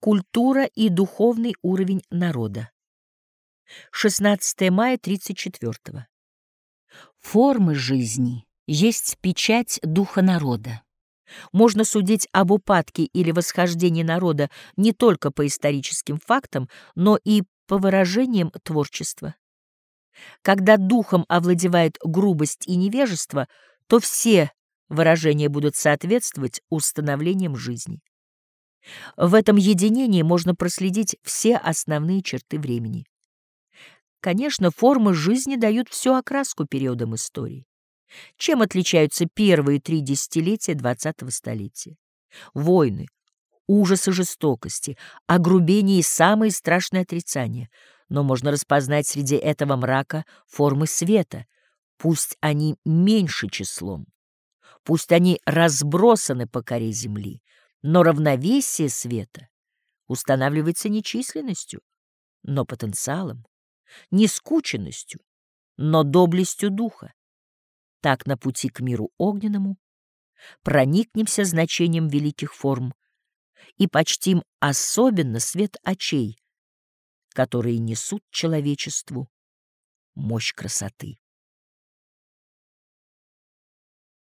Культура и духовный уровень народа. 16 мая 34 -го. Формы жизни есть печать духа народа. Можно судить об упадке или восхождении народа не только по историческим фактам, но и по выражениям творчества. Когда духом овладевает грубость и невежество, то все выражения будут соответствовать установлениям жизни. В этом единении можно проследить все основные черты времени. Конечно, формы жизни дают всю окраску периодам истории. Чем отличаются первые три десятилетия XX столетия? Войны, ужасы жестокости, огрубение и самые страшные отрицания. Но можно распознать среди этого мрака формы света, пусть они меньше числом, пусть они разбросаны по коре земли, но равновесие света устанавливается не численностью, но потенциалом, не скученностью, но доблестью духа. Так на пути к миру огненному проникнемся значением великих форм и почтим особенно свет очей, которые несут человечеству мощь красоты.